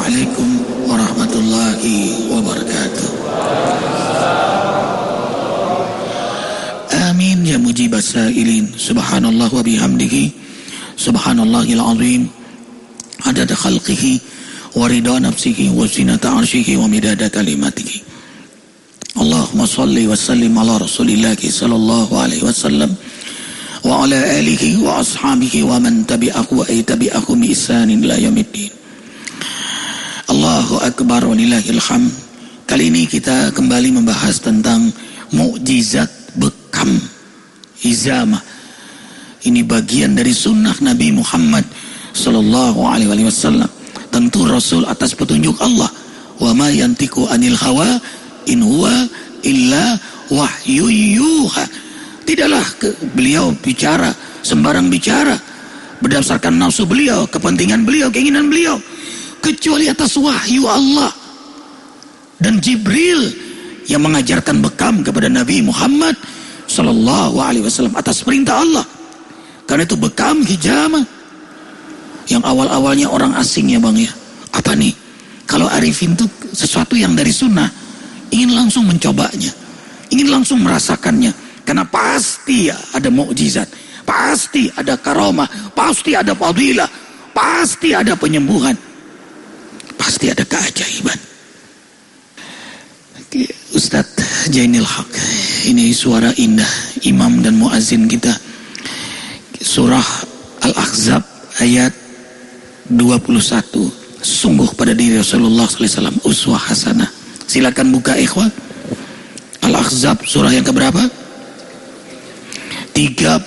Assalamualaikum warahmatullahi wabarakatuh. Amin ya mujibas sailin. Subhanallah wa bihamdihi. Subhanallahil azim. Adada khalqihi wa ridha nafsihi wa zinata arshihi wa midada kalimatihi. Allahumma salli wa sallim ala Rasulillah sallallahu alaihi wasallam wa ala alihi wa ashabihi wa man tabi'ahu wa ay tabi'ahu Allahu akbar walillahil hamd. Kali ini kita kembali membahas tentang mukjizat bekam hizama. Ini bagian dari sunnah Nabi Muhammad sallallahu alaihi wasallam. Tentu Rasul atas petunjuk Allah. Wa ma yantiku anil hawa in huwa illa wahyu yuha. Tidaklah ke, beliau bicara sembarang bicara berdasarkan nafsu beliau, kepentingan beliau, keinginan beliau kecuali atas wahyu Allah dan Jibril yang mengajarkan bekam kepada Nabi Muhammad sallallahu alaihi wasallam atas perintah Allah. Karena itu bekam hijama yang awal-awalnya orang asing ya Bang ya. Apa nih? Kalau arifin itu sesuatu yang dari sunnah ingin langsung mencobanya, ingin langsung merasakannya karena pasti ada mukjizat, pasti ada karomah, pasti ada fadilah, pasti ada penyembuhan, pasti ada keajaiban. Ustadz Jainil Haq, ini suara indah imam dan muazin kita. Surah Al-Ahzab ayat 21. Sungguh pada diri Rasulullah SAW uswah hasanah. Silakan buka ikhwan. Al-Ahzab surah yang keberapa? 33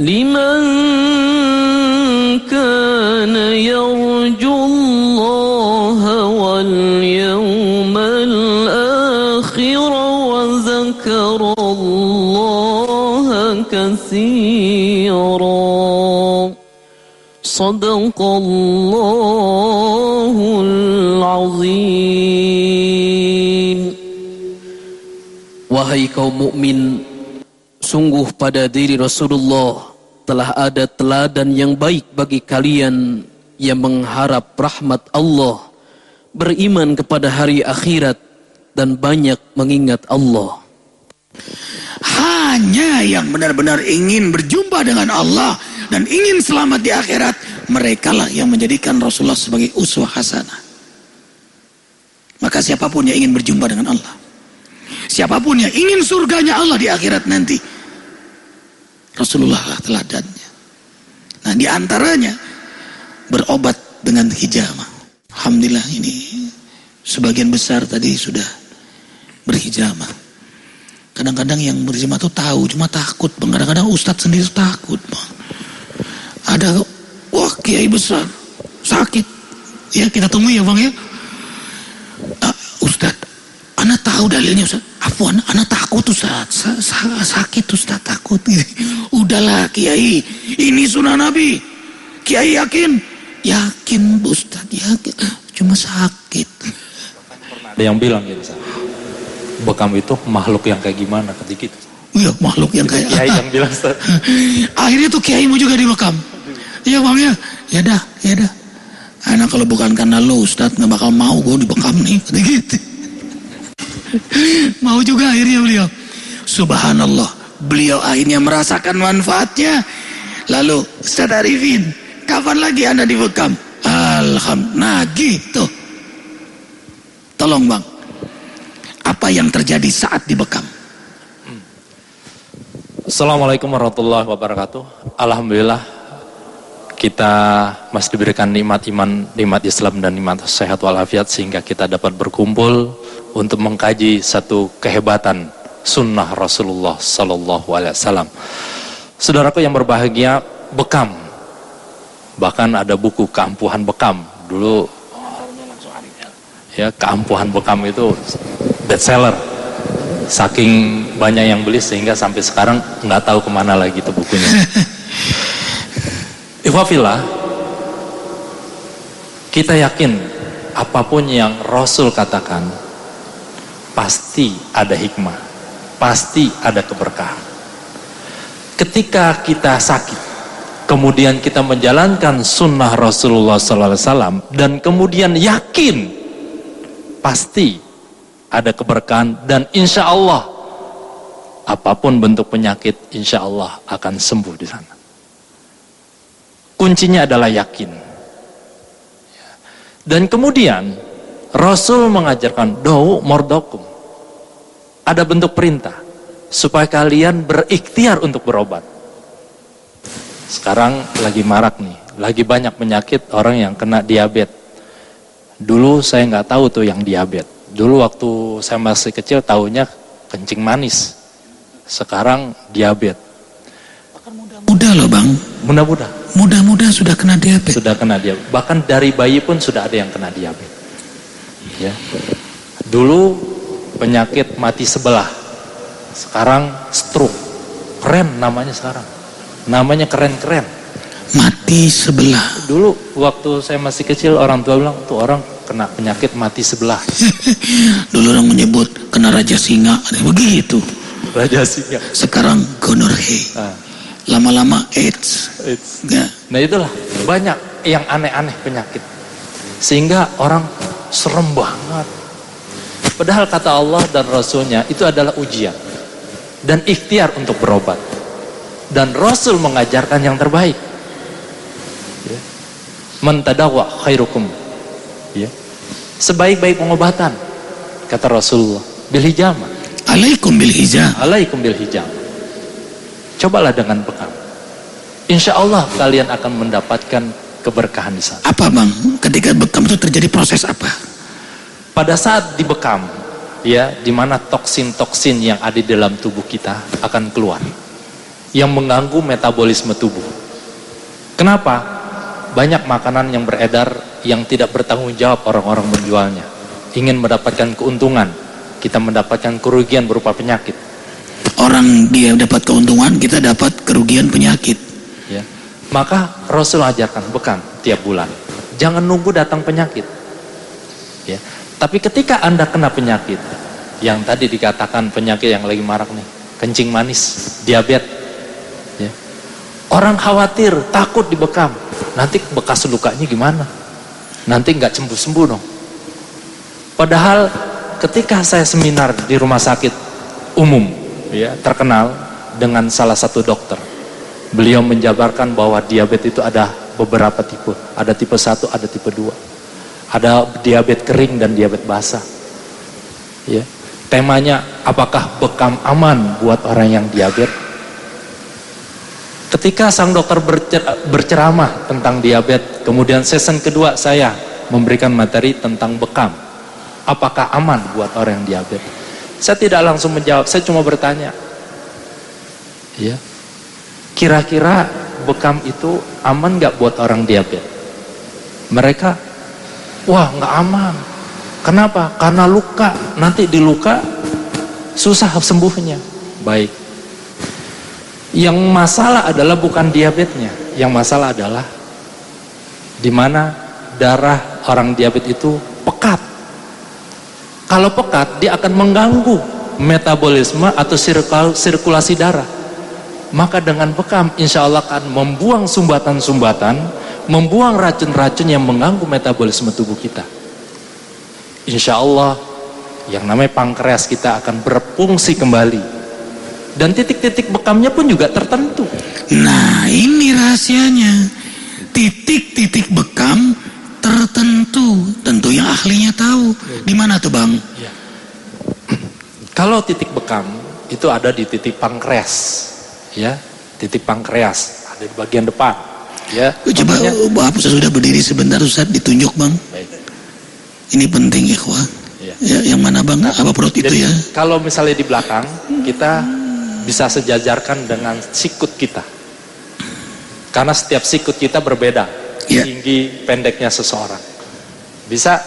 لمن كان يرجو الله واليوم الآخر وذكر الله كثيرا. صدق الله العظيم. Wahai kaum mukmin, sungguh pada diri Rasulullah telah ada teladan yang baik bagi kalian yang mengharap rahmat Allah, beriman kepada hari akhirat dan banyak mengingat Allah. Hanya yang benar-benar ingin berjumpa dengan Allah dan ingin selamat di akhirat, mereka lah yang menjadikan Rasulullah sebagai uswah hasanah. Maka siapa pun yang ingin berjumpa dengan Allah, siapa pun yang ingin surganya Allah di akhirat nanti, Rasulullah lah teladannya. Nah di antaranya berobat dengan hijama. Alhamdulillah ini sebagian besar tadi sudah berhijama. Kadang-kadang yang berhijama itu tahu, cuma takut. Kadang-kadang ustadz sendiri takut. Bang. Ada, wah kiai besar, sakit. Ya kita temui ya bang ya. Uh, ustadz, anak tahu dalilnya ustadz. Afwan, anak takut Ustaz. Sa sa sakit Ustaz, takut. Udahlah Kiai, ini sunnah Nabi. Kiai yakin? Yakin Ustaz, yakin. Cuma sakit. Ada yang bilang gitu. Bekam itu makhluk yang kayak gimana ketika itu? Iya, makhluk yang kayak Kiai yang bilang Ustaz. Akhirnya tuh Kiai mau juga dibekam. Iya Bang ya. Ya dah, ya dah. Anak kalau bukan karena lo Ustaz nggak bakal mau gue dibekam nih, gitu. Mau juga akhirnya beliau. Subhanallah. Beliau akhirnya merasakan manfaatnya. Lalu Ustaz Arifin, kapan lagi anda dibekam? Alhamdulillah. Gitu. Tolong bang. Apa yang terjadi saat dibekam? Assalamualaikum warahmatullahi wabarakatuh. Alhamdulillah kita masih diberikan nikmat iman, nikmat Islam dan nikmat sehat walafiat sehingga kita dapat berkumpul untuk mengkaji satu kehebatan sunnah Rasulullah Sallallahu Alaihi Wasallam. Saudaraku yang berbahagia, bekam. Bahkan ada buku keampuhan bekam. Dulu ya keampuhan bekam itu bestseller. Saking banyak yang beli sehingga sampai sekarang nggak tahu ke mana lagi itu bukunya. Ikhwafillah, kita yakin apa pun yang Rasul katakan pasti ada hikmah, pasti ada keberkahan. Ketika kita sakit, kemudian kita menjalankan sunnah Rasulullah SAW dan kemudian yakin pasti ada keberkahan dan insya Allah apa pun bentuk penyakit insya Allah akan sembuh di sana. Kuncinya adalah yakin. Dan kemudian Rasul mengajarkan doa mordokum. Ada bentuk perintah supaya kalian berikhtiar untuk berobat. Sekarang lagi marak nih, lagi banyak penyakit orang yang kena diabetes. Dulu saya nggak tahu tuh yang diabetes. Dulu waktu saya masih kecil tahunya kencing manis. Sekarang diabetes. Mudah loh bang. Mudah-mudah. Mudah-mudah sudah kena diabetes. Sudah kena diabetes. Bahkan dari bayi pun sudah ada yang kena diabetes. Ya. Dulu penyakit mati sebelah. Sekarang stroke. Keren namanya sekarang. Namanya keren-keren. Mati sebelah. Dulu waktu saya masih kecil orang tua bilang tuh orang kena penyakit mati sebelah. Dulu orang menyebut kena raja singa. Ada begitu. Raja singa. Sekarang gonorrhea. Nah, Lama-lama AIDS. it's- Ya. Nah itulah banyak yang aneh-aneh penyakit. Sehingga orang serem banget. Padahal kata Allah dan Rasulnya itu adalah ujian. Dan ikhtiar untuk berobat. Dan Rasul mengajarkan yang terbaik. Ya. Mentadawa khairukum. Ya. Sebaik-baik pengobatan. Kata Rasulullah. Bil hijamah. Alaikum bil hijab. Alaikum bil hijamah. Cobalah dengan bekam. Insya Allah kalian akan mendapatkan keberkahan di sana. Apa bang? Ketika bekam itu terjadi proses apa? Pada saat dibekam, ya, di mana toksin-toksin yang ada di dalam tubuh kita akan keluar, yang mengganggu metabolisme tubuh. Kenapa? Banyak makanan yang beredar yang tidak bertanggung jawab orang-orang menjualnya. Ingin mendapatkan keuntungan, kita mendapatkan kerugian berupa penyakit. Orang dia dapat keuntungan, kita dapat kerugian penyakit. ya. Maka Rasul ajarkan bekam tiap bulan. Jangan nunggu datang penyakit. Ya. Tapi ketika Anda kena penyakit yang tadi dikatakan penyakit yang lagi marak nih, kencing manis, diabetes. Ya. Orang khawatir, takut dibekam. Nanti bekas lukanya gimana? Nanti nggak sembuh-sembuh dong. Padahal ketika saya seminar di rumah sakit umum, ya terkenal dengan salah satu dokter, beliau menjabarkan bahwa diabetes itu ada beberapa tipe, ada tipe 1, ada tipe 2. Ada diabetes kering dan diabetes basah. Ya. Temanya apakah bekam aman buat orang yang diabetes? Ketika sang dokter bercer- berceramah tentang diabetes, kemudian season kedua saya memberikan materi tentang bekam. Apakah aman buat orang yang diabetes? Saya tidak langsung menjawab, saya cuma bertanya. Ya. Kira-kira bekam itu aman nggak buat orang diabetes? Mereka, wah nggak aman. Kenapa? Karena luka. Nanti di luka susah sembuhnya. Baik. Yang masalah adalah bukan diabetesnya. Yang masalah adalah di mana darah orang diabetes itu pekat. Kalau pekat, dia akan mengganggu metabolisme atau sirkul- sirkulasi darah. Maka dengan bekam, insya Allah akan membuang sumbatan-sumbatan, membuang racun-racun yang mengganggu metabolisme tubuh kita. Insya Allah, yang namanya pankreas kita akan berfungsi kembali. Dan titik-titik bekamnya pun juga tertentu. Nah ini rahasianya. Titik-titik bekam tertentu. Tentu yang ahlinya tahu. Di mana tuh bang? Kalau titik bekam itu ada di titik pankreas, ya, titik pankreas ada di bagian depan, ya. Coba saya sudah berdiri sebentar Ustaz ditunjuk bang. Baik, Ini penting ikhwah. ya. Ya, yang mana bang? Apa perut itu ya? kalau misalnya di belakang kita bisa sejajarkan dengan sikut kita. Karena setiap sikut kita berbeda Ya. tinggi pendeknya seseorang. Bisa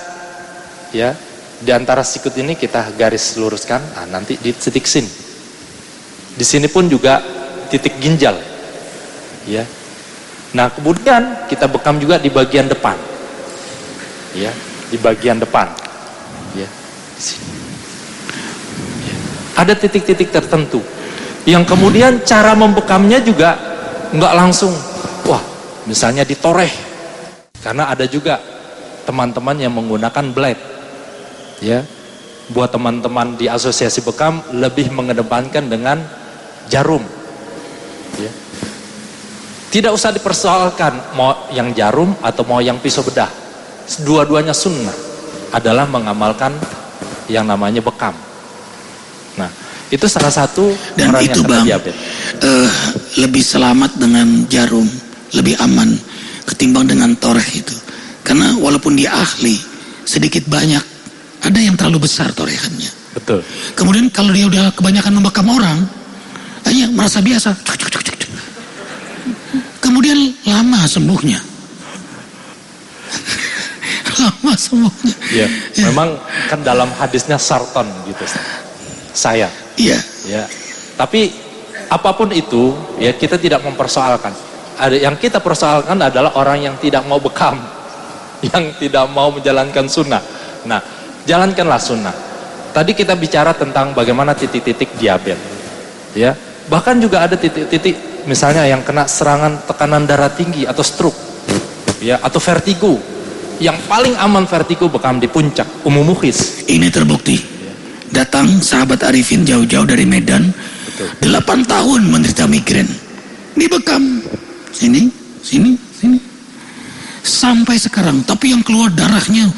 ya di antara sikut ini kita garis luruskan, nah, nanti di titik sini. Di sini pun juga titik ginjal. Ya. Nah, kemudian kita bekam juga di bagian depan. Ya, di bagian depan. Ya. di sini. Ya. Ada titik-titik tertentu yang kemudian cara membekamnya juga nggak langsung wah misalnya ditoreh karena ada juga teman-teman yang menggunakan blade ya buat teman-teman di asosiasi bekam lebih mengedepankan dengan jarum ya. Tidak usah dipersoalkan mau yang jarum atau mau yang pisau bedah dua-duanya sunnah adalah mengamalkan yang namanya bekam nah itu salah satu Dan orang itu yang bang, diabetes eh, lebih selamat dengan jarum, lebih aman ketimbang dengan toreh itu. Karena walaupun dia ahli, sedikit banyak ada yang terlalu besar torehannya. betul Kemudian kalau dia udah kebanyakan membekam orang, hanya merasa biasa. Kemudian lama sembuhnya. lama sembuhnya. Ya, memang kan dalam hadisnya sarton gitu. Saya, Iya. ya. Tapi apa pun itu, ya kita tidak mempersoalkan. Ada yang kita persoalkan adalah orang yang tidak mau bekam, yang tidak mau menjalankan sunnah. Nah, jalankanlah sunnah. Tadi kita bicara tentang bagaimana titik-titik diabetes, ya. Bahkan juga ada titik-titik, misalnya yang kena serangan tekanan darah tinggi atau stroke, ya, atau vertigo. Yang paling aman vertigo bekam di puncak, umum muhis. Ini terbukti. Datang sahabat Arifin jauh-jauh dari Medan. Delapan tahun menderita migrain. Dibekam. Sini, sini, sini. Sampai sekarang. Tapi yang keluar darahnya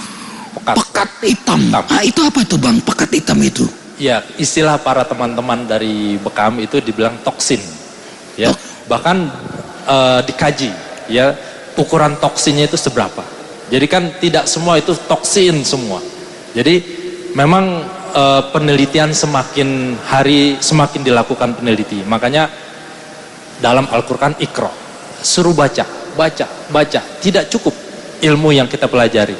Pekat. pekat hitam. Hitam. Ah, itu apa tuh bang? Pekat hitam itu. Ya, istilah para teman-teman dari Bekam itu dibilang toksin. Ya, bahkan eh, dikaji ya ukuran toksinnya itu seberapa. Jadi kan tidak semua itu toksin semua. Jadi memang eh, penelitian semakin hari semakin dilakukan peneliti. Makanya dalam Al-Qur'an ikro suruh baca, baca, baca. Tidak cukup ilmu yang kita pelajari.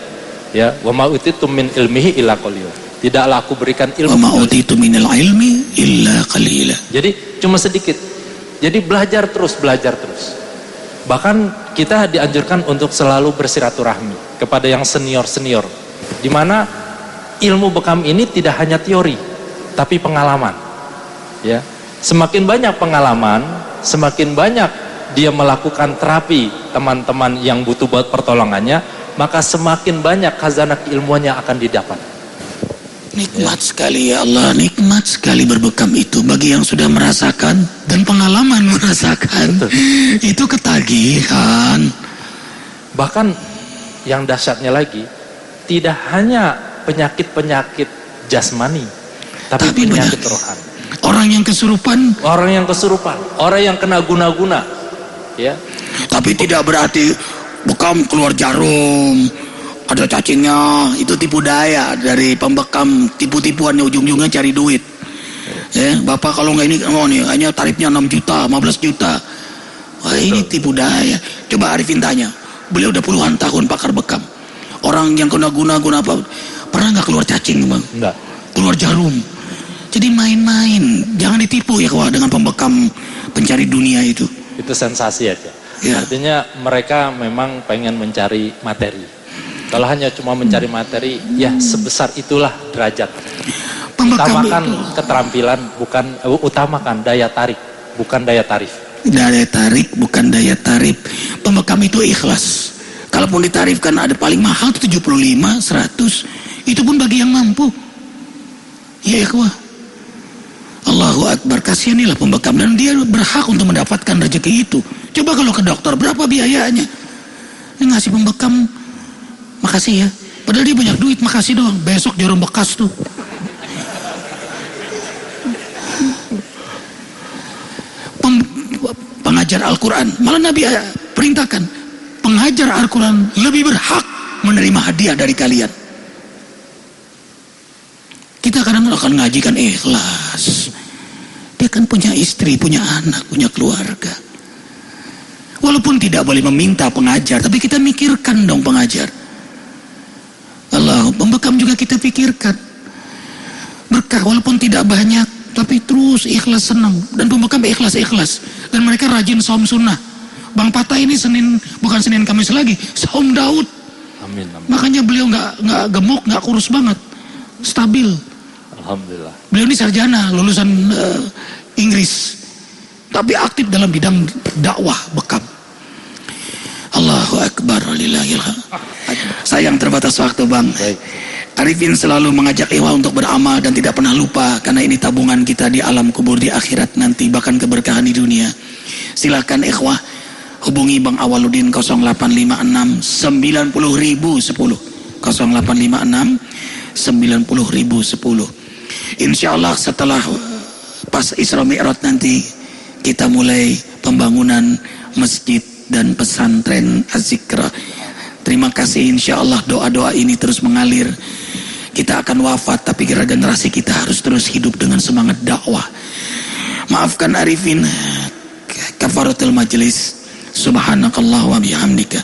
Ya, wa ma utitum min ilmihi illa qalila. Tidaklah aku berikan ilmu Wa ma'utitu minal ilmi illa qalila. jadi cuma sedikit. Jadi belajar terus, belajar terus. Bahkan kita dianjurkan untuk selalu bersiraturahmi kepada yang senior-senior. Di mana ilmu bekam ini tidak hanya teori, tapi pengalaman. Ya. Semakin banyak pengalaman, semakin banyak dia melakukan terapi teman-teman yang butuh buat pertolongannya, maka semakin banyak khazanah keilmuannya akan didapat. Nikmat sekali ya Allah, nikmat sekali berbekam itu bagi yang sudah merasakan dan pengalaman merasakan. Itu ketagihan. Bahkan yang dahsyatnya lagi, tidak hanya penyakit-penyakit jasmani, tapi, Tapi penyakit rohani. Orang yang kesurupan Orang yang kesurupan, orang yang kena guna-guna, ya, Tapi tidak berarti bekam keluar jarum, ada cacingnya, itu tipu daya dari pembekam tipu-tipuannya ujung-ujungnya cari duit. Ya, bapak kalau nggak ini, oh nih, hanya tarifnya 6 juta, 15 juta. Wah ini tipu daya. Coba Arifin tanya, beliau udah puluhan tahun pakar bekam. Orang yang kena guna-guna apa, pernah nggak keluar cacing bang? enggak. Keluar jarum. Jadi main-main, jangan ditipu ya kawan dengan pembekam pencari dunia itu. Itu sensasi aja. Ya. Artinya mereka memang pengen mencari materi. Kalau hanya cuma mencari materi, ya sebesar itulah derajat. Utamakan keterampilan, bukan eh, utamakan daya tarik, bukan daya tarif. Daya tarik bukan daya tarif. Pembekam itu ikhlas. Kalaupun ditarifkan ada paling mahal itu 75, 100. Itu pun bagi yang mampu. Ya ikhwah. Allahu Akbar. Kasihanilah pembekam. Dan dia berhak untuk mendapatkan rezeki itu. Coba kalau ke dokter, berapa biayanya? Ini ngasih pembekam. Makasih ya. Padahal dia banyak duit, makasih doang. Besok jarum bekas tuh. Pem- pengajar Al-Quran. Malah Nabi eh, perintahkan, pengajar Al-Quran lebih berhak menerima hadiah dari kalian. akan ngaji kan ikhlas. Dia kan punya istri, punya anak, punya keluarga. Walaupun tidak boleh meminta pengajar, tapi kita mikirkan dong pengajar. Kita pikirkan. Berkah walaupun tidak banyak, tapi terus ikhlas senang. Dan pembekam ikhlas-ikhlas. Dan mereka rajin saum sunnah. Bang Patah ini Senin, bukan Senin Kamis lagi, saum Daud. Amin, amin. Makanya beliau nggak nggak gemuk, nggak kurus banget, stabil. Alhamdulillah. Beliau ini sarjana, lulusan eh, Inggris. Tapi aktif dalam bidang dakwah bekam. Allahu Akbar walillahil hamd. Sayang terbatas waktu bang. Baik. Arifin selalu mengajak Ikhwah untuk beramal dan tidak pernah lupa karena ini tabungan kita di alam kubur di akhirat nanti bahkan keberkahan di dunia. Silakan Ikhwah hubungi Bang Awaludin 0856 90 ribu 10 0856 90 ribu 10 Insya Allah setelah pas Isra Mi'raj nanti kita mulai pembangunan masjid dan pesantren Azikra. Terima kasih insya Allah doa-doa ini terus mengalir. Kita akan wafat tapi generasi kita harus terus hidup dengan semangat dakwah. Maafkan Arifin kafaratul majlis. Subhanakallah wa bihamdika.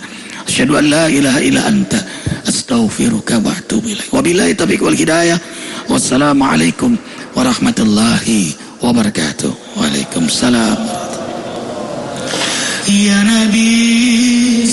Asyhadu an la ilaha illa anta astaghfiruka wa atubu ilaik. Wabillahi taufiq wal hidayah. Wassalamualaikum warahmatullahi wabarakatuh. Waalaikumsalam. Ya Nabi